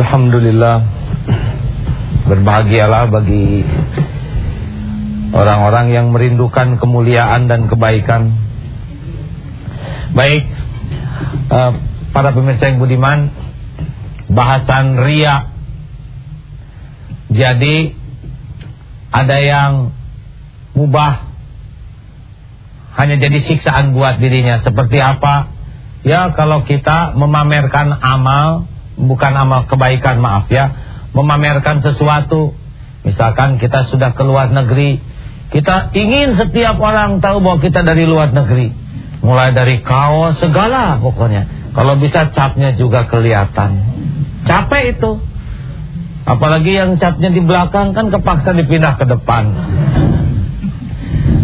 Alhamdulillah. Berbahagialah bagi Orang-orang yang merindukan kemuliaan dan kebaikan. Baik uh, Para pemirsa yang budiman Bahasan ria. Jadi Ada yang Mubah. Hanya jadi siksaan buat dirinya. Seperti apa? Ya kalau kita memamerkan amal bukan amal kebaikan maaf ya memamerkan sesuatu. Misalkan kita sudah ke luar negeri kita ingin setiap orang tahu bahwa kita dari luar negeri. Mulai dari kaos segala pokoknya. Kalau bisa capnya juga kelihatan. Capek itu. Apalagi yang capnya di belakang kan kepaksa dipindah ke depan.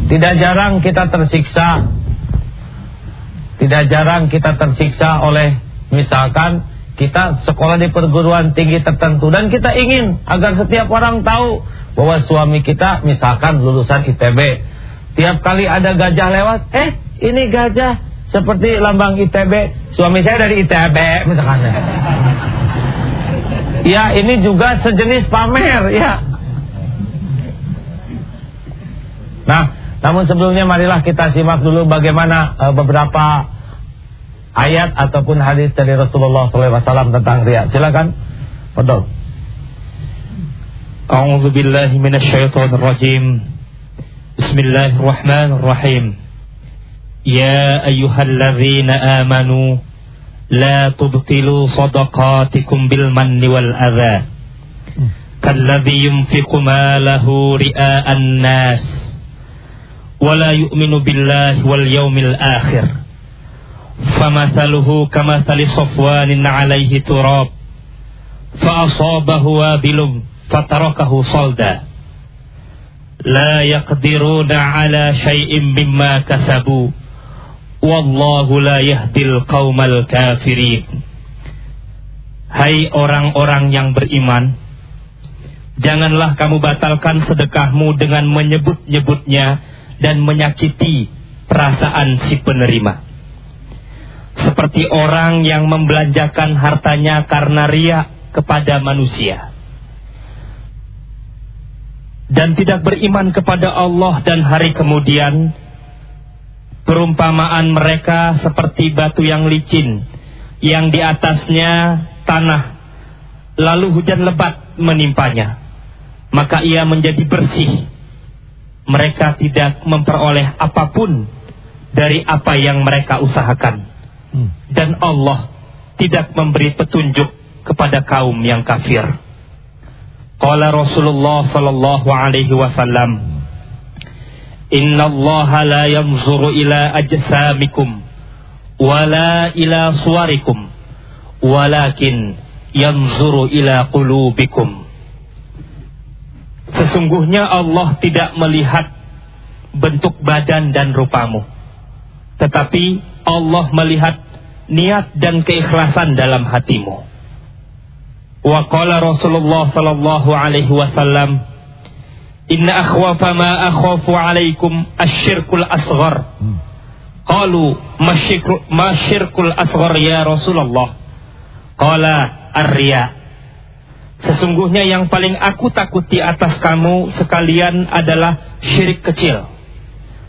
Tidak jarang kita tersiksa. Tidak jarang kita tersiksa oleh misalkan kita sekolah di perguruan tinggi tertentu dan kita ingin agar setiap orang tahu bahwa suami kita misalkan lulusan ITB. Tiap kali ada gajah lewat, eh ini gajah seperti lambang ITB. Suami saya dari ITB misalkan. Ya ini juga sejenis pamer ya. Nah, namun sebelumnya marilah kita simak dulu bagaimana uh, beberapa ayat ataupun hadis dari Rasulullah SAW tentang riya. Silakan. Fadol. A'udzu billahi minasyaitonir rajim. Bismillahirrahmanirrahim. Ya ayyuhalladzina amanu la tubtilu sadaqatikum bil manni wal adza. Kalladzi yunfiqu malahu ria'an nas wa la yu'minu billahi wal yawmil akhir. فمثله كمثل صفوان عليه تراب فأصابه وابل فتركه صلدا لا يقدرون على شيء مما كسبوا والله لا يهدي القوم الكافرين Hai orang-orang yang beriman Janganlah kamu batalkan sedekahmu dengan menyebut-nyebutnya Dan menyakiti perasaan si penerima seperti orang yang membelanjakan hartanya karena ria kepada manusia. Dan tidak beriman kepada Allah dan hari kemudian perumpamaan mereka seperti batu yang licin yang di atasnya tanah lalu hujan lebat menimpanya. Maka ia menjadi bersih. Mereka tidak memperoleh apa pun dari apa yang mereka usahakan dan Allah tidak memberi petunjuk kepada kaum yang kafir. Qala Rasulullah sallallahu alaihi wasallam Inna Allah la yanzuru ila ajsamikum wala ila suwarikum walakin yanzuru ila qulubikum Sesungguhnya Allah tidak melihat bentuk badan dan rupamu tetapi Allah melihat niat dan keikhlasan dalam hatimu. Wa qala Rasulullah sallallahu alaihi wasallam Inna akhwafa ma akhafu alaikum asyirkul asghar. Qalu masyirkul asghar ya Rasulullah. Qala ar-riya. Sesungguhnya yang paling aku takuti atas kamu sekalian adalah syirik kecil.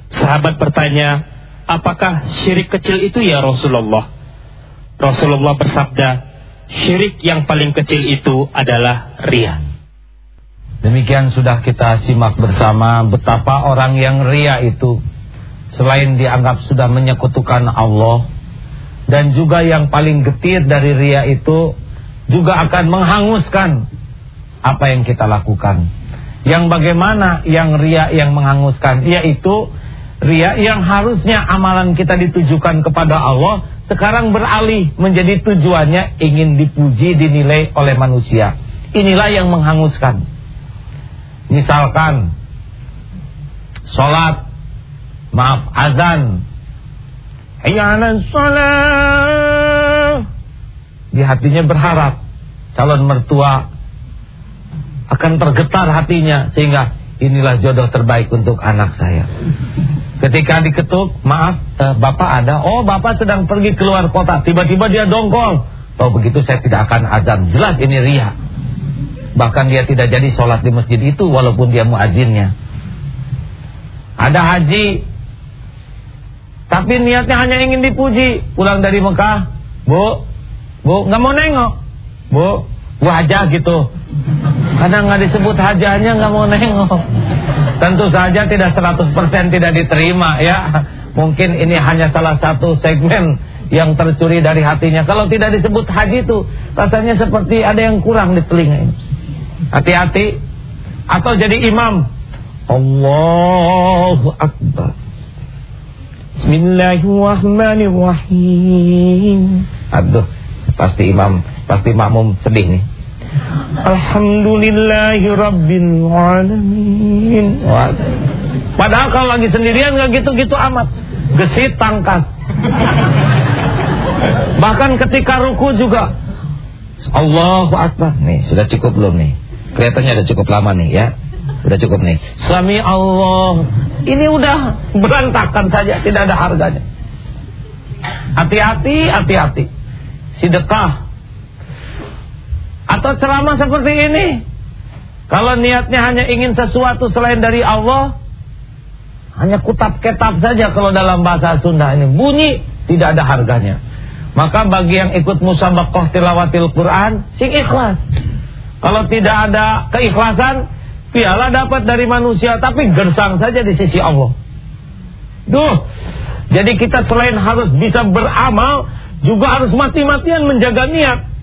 Sahabat bertanya, apakah syirik kecil itu ya Rasulullah? Rasulullah bersabda, syirik yang paling kecil itu adalah ria. Demikian sudah kita simak bersama betapa orang yang ria itu selain dianggap sudah menyekutukan Allah dan juga yang paling getir dari ria itu juga akan menghanguskan apa yang kita lakukan. Yang bagaimana yang ria yang menghanguskan yaitu ria yang harusnya amalan kita ditujukan kepada Allah sekarang beralih menjadi tujuannya ingin dipuji, dinilai oleh manusia. Inilah yang menghanguskan. Misalkan Sholat Maaf azan Hiyanan sholat Di hatinya berharap Calon mertua Akan tergetar hatinya Sehingga inilah jodoh terbaik untuk anak saya Ketika diketuk, maaf, eh, bapak ada. Oh, bapak sedang pergi keluar kota. Tiba-tiba dia dongkol. Tahu begitu saya tidak akan azan. Jelas ini ria. Bahkan dia tidak jadi sholat di masjid itu walaupun dia muazinnya. Ada haji. Tapi niatnya hanya ingin dipuji. Pulang dari Mekah. Bu, bu, nggak mau nengok. Bu, wajah gitu. Karena nggak disebut hajahnya nggak mau nengok. Tentu saja tidak 100% tidak diterima ya. Mungkin ini hanya salah satu segmen yang tercuri dari hatinya. Kalau tidak disebut haji itu rasanya seperti ada yang kurang di telinga ini. Hati-hati atau jadi imam. Allahu akbar. Bismillahirrahmanirrahim. Aduh, pasti imam, pasti makmum sedih nih. Alhamdulillahi Rabbil Alamin. Padahal kalau lagi sendirian nggak gitu-gitu amat. Gesit tangkas. Bahkan ketika ruku juga Allahu Akbar. Nih sudah cukup belum nih? Kelihatannya udah cukup lama nih ya? Udah cukup nih. Sami Allah. Ini udah berantakan saja Tidak ada harganya. Hati-hati, hati-hati. Sedekah atau ceramah seperti ini? Kalau niatnya hanya ingin sesuatu selain dari Allah Hanya kutap-ketap saja kalau dalam bahasa Sunda ini. Bunyi, tidak ada harganya. Maka bagi yang ikut musabakoh tilawatil Quran Sing ikhlas. Kalau tidak ada keikhlasan Piala dapat dari manusia Tapi gersang saja di sisi Allah. Duh Jadi kita selain harus bisa beramal Juga harus mati-matian menjaga niat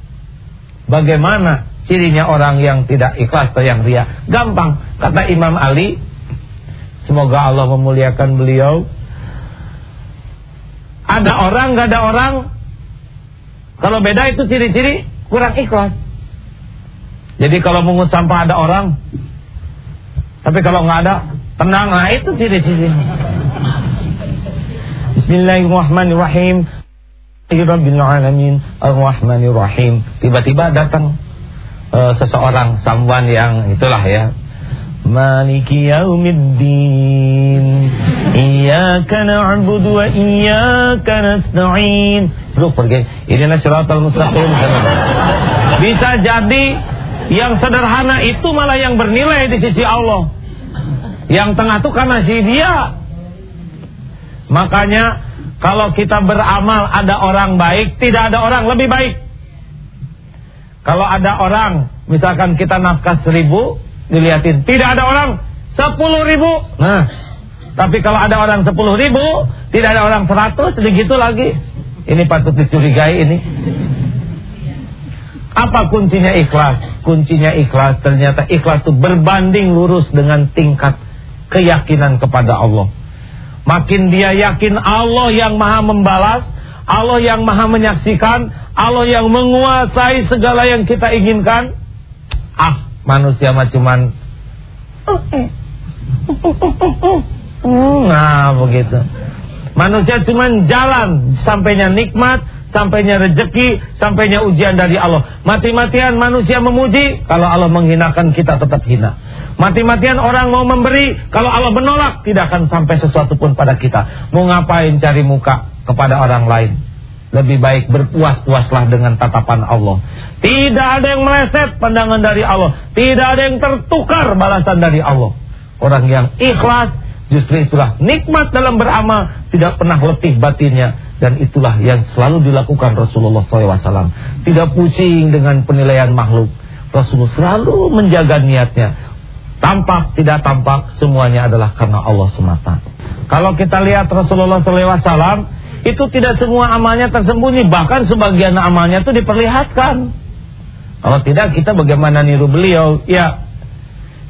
Bagaimana cirinya orang yang tidak ikhlas atau yang ria? Gampang, kata Imam Ali. Semoga Allah memuliakan beliau. Ada orang, gak ada orang. Kalau beda itu ciri-ciri kurang ikhlas. Jadi kalau mungut sampah ada orang. Tapi kalau nggak ada, tenang. Nah itu ciri-ciri. Bismillahirrahmanirrahim. Rabbil alamin Ar-Rahmanir Rahim. Tiba-tiba datang uh, seseorang samwan yang itulah ya. Maliki yaumiddin. Iyyaka na'budu wa iyyaka nasta'in. Lu pergi. Ini siratal mustaqim. Bisa jadi yang sederhana itu malah yang bernilai di sisi Allah. Yang tengah itu karena si dia. Makanya kalau kita beramal ada orang baik, tidak ada orang lebih baik. Kalau ada orang, misalkan kita nafkah seribu, dilihatin, tidak ada orang sepuluh ribu. Nah, tapi kalau ada orang sepuluh ribu, tidak ada orang seratus, begitu lagi. Ini patut dicurigai ini. Apa kuncinya ikhlas? Kuncinya ikhlas ternyata ikhlas itu berbanding lurus dengan tingkat keyakinan kepada Allah. Makin dia yakin Allah yang maha membalas Allah yang maha menyaksikan Allah yang menguasai segala yang kita inginkan Ah manusia mah cuman Nah begitu. Manusia cuman jalan Sampainya nikmat Sampainya rejeki Sampainya ujian dari Allah Mati-matian manusia memuji Kalau Allah menghinakan kita tetap hina Mati-matian orang mau memberi, kalau Allah menolak tidak akan sampai sesuatu pun pada kita. Mau ngapain cari muka kepada orang lain? Lebih baik berpuas-puaslah dengan tatapan Allah. Tidak ada yang meleset pandangan dari Allah. Tidak ada yang tertukar balasan dari Allah. Orang yang ikhlas justru itulah nikmat dalam beramal. Tidak pernah letih batinnya. Dan itulah yang selalu dilakukan Rasulullah SAW. Tidak pusing dengan penilaian makhluk. Rasulullah selalu menjaga niatnya Tampak, tidak tampak, semuanya adalah karena Allah semata. Kalau kita lihat Rasulullah SAW, itu tidak semua amalnya tersembunyi. Bahkan sebagian amalnya itu diperlihatkan. Kalau tidak, kita bagaimana niru beliau? Ya,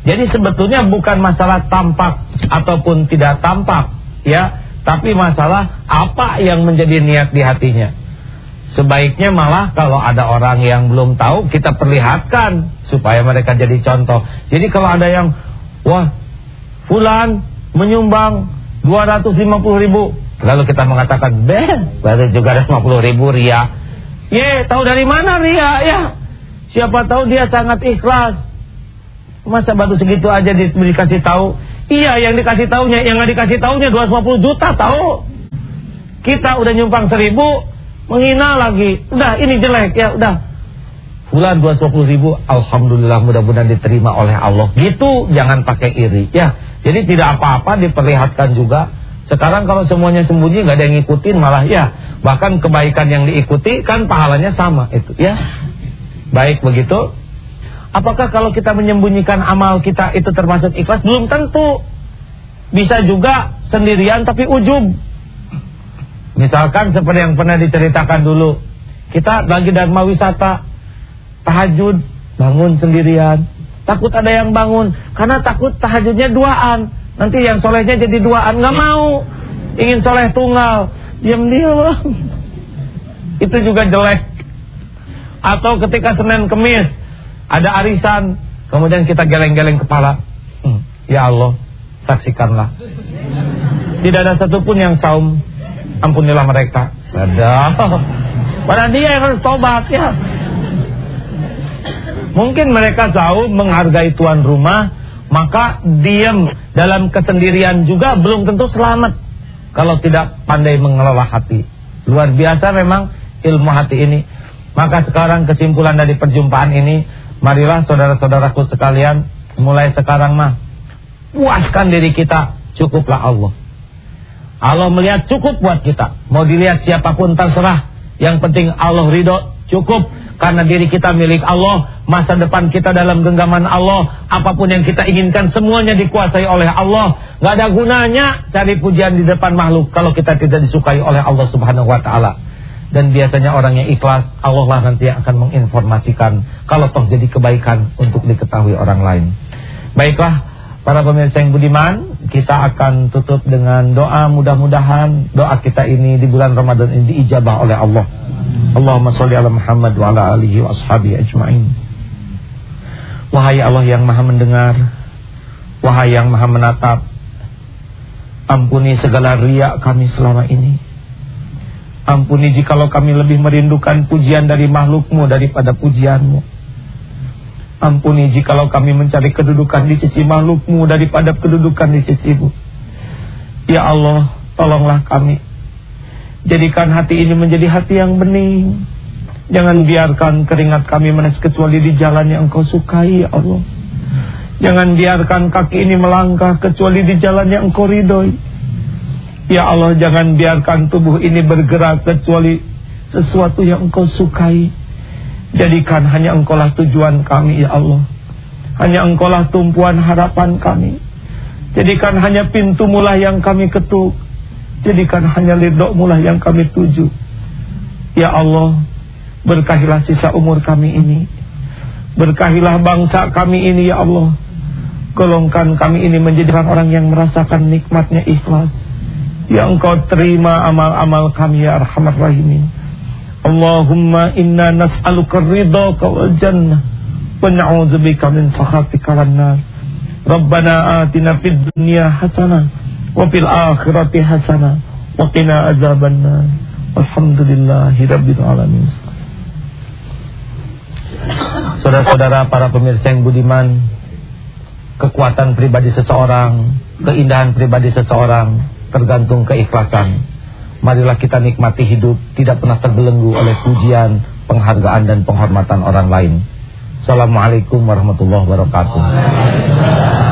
jadi sebetulnya bukan masalah tampak ataupun tidak tampak. ya, Tapi masalah apa yang menjadi niat di hatinya. Sebaiknya malah kalau ada orang yang belum tahu kita perlihatkan supaya mereka jadi contoh. Jadi kalau ada yang wah fulan menyumbang 250 ribu lalu kita mengatakan beh berarti juga ada 50 ribu ria. Ye tahu dari mana ria ya? Siapa tahu dia sangat ikhlas. Masa baru segitu aja di, dikasih tahu? Iya yang dikasih tahunya yang nggak dikasih tahunya 250 juta tahu. Kita udah nyumbang seribu menghina lagi. Udah ini jelek ya, udah. Bulan 220 ribu, Alhamdulillah mudah-mudahan diterima oleh Allah. Gitu, jangan pakai iri. Ya, jadi tidak apa-apa diperlihatkan juga. Sekarang kalau semuanya sembunyi nggak ada yang ngikutin malah ya. Bahkan kebaikan yang diikuti kan pahalanya sama itu ya. Baik begitu. Apakah kalau kita menyembunyikan amal kita itu termasuk ikhlas? Belum tentu. Bisa juga sendirian tapi ujub. Misalkan seperti yang pernah diceritakan dulu. Kita lagi dharma wisata tahajud, bangun sendirian. Takut ada yang bangun, karena takut tahajudnya duaan. Nanti yang solehnya jadi duaan, nggak mau. Ingin soleh tunggal, diam-diam. Itu juga jelek. Atau ketika Senin Kemis, ada arisan, kemudian kita geleng-geleng kepala. Hmm, ya Allah, saksikanlah. Tidak ada satupun yang saum. Ampunilah mereka. Ada. Pada dia yang harus tobat ya. Mungkin mereka jauh menghargai tuan rumah, maka diam dalam kesendirian juga belum tentu selamat kalau tidak pandai mengelola hati. Luar biasa memang ilmu hati ini. Maka sekarang kesimpulan dari perjumpaan ini, marilah saudara-saudaraku sekalian, mulai sekarang mah puaskan diri kita, cukuplah Allah. Allah melihat cukup buat kita. Mau dilihat siapa pun terserah. Yang penting Allah ridho, cukup karena diri kita milik Allah, masa depan kita dalam genggaman Allah, apa pun yang kita inginkan semuanya dikuasai oleh Allah. Gak ada gunanya cari pujian di depan makhluk kalau kita tidak disukai oleh Allah Subhanahu wa taala. Dan biasanya orang yang ikhlas, Allah lah nanti akan menginformasikan kalau toh jadi kebaikan untuk diketahui orang lain. Baiklah, para pemirsa yang budiman, kita akan tutup dengan doa mudah-mudahan doa kita ini di bulan Ramadan ini diijabah oleh Allah. Allahumma salli ala Muhammad wa ala alihi wa ashabi ajma'in. Wahai Allah yang maha mendengar, wahai yang maha menatap, ampuni segala riak kami selama ini. Ampuni jikalau kami lebih merindukan pujian dari makhlukmu daripada pujianmu. Ampuni jikalau kami mencari kedudukan di sisi makhlukmu daripada kedudukan di sisimu. Ya Allah, tolonglah kami Jadikan hati ini menjadi hati yang bening. Jangan biarkan keringat kami menes kecuali di jalan yang engkau sukai ya Allah. Jangan biarkan kaki ini melangkah kecuali di jalan yang engkau ridhoi. Ya Allah jangan biarkan tubuh ini bergerak kecuali sesuatu yang engkau sukai. Jadikan hanya engkaulah tujuan kami ya Allah. Hanya engkaulah tumpuan harapan kami. Jadikan hanya pintu mulah yang kami ketuk. Jadikan hanya ridhomu lah yang kami tuju. Ya Allah, berkahilah sisa umur kami ini. Berkahilah bangsa kami ini ya Allah. Golongkan kami ini menjadi orang yang merasakan nikmatnya ikhlas. Ya engkau terima amal-amal kami ya arhamar rahimin. Allahumma inna nas'aluka ridhaka wal jannah wa na'udzubika min sakhatika wan nar. Rabbana atina fid dunya hasanah wa fil akhirati hasanah wa qina azabannar walhamdulillahi rabbil alamin Saudara-saudara para pemirsa yang budiman Kekuatan pribadi seseorang Keindahan pribadi seseorang Tergantung keikhlasan. Marilah kita nikmati hidup Tidak pernah terbelenggu oleh pujian Penghargaan dan penghormatan orang lain. Assalamualaikum warahmatullahi wabarakatuh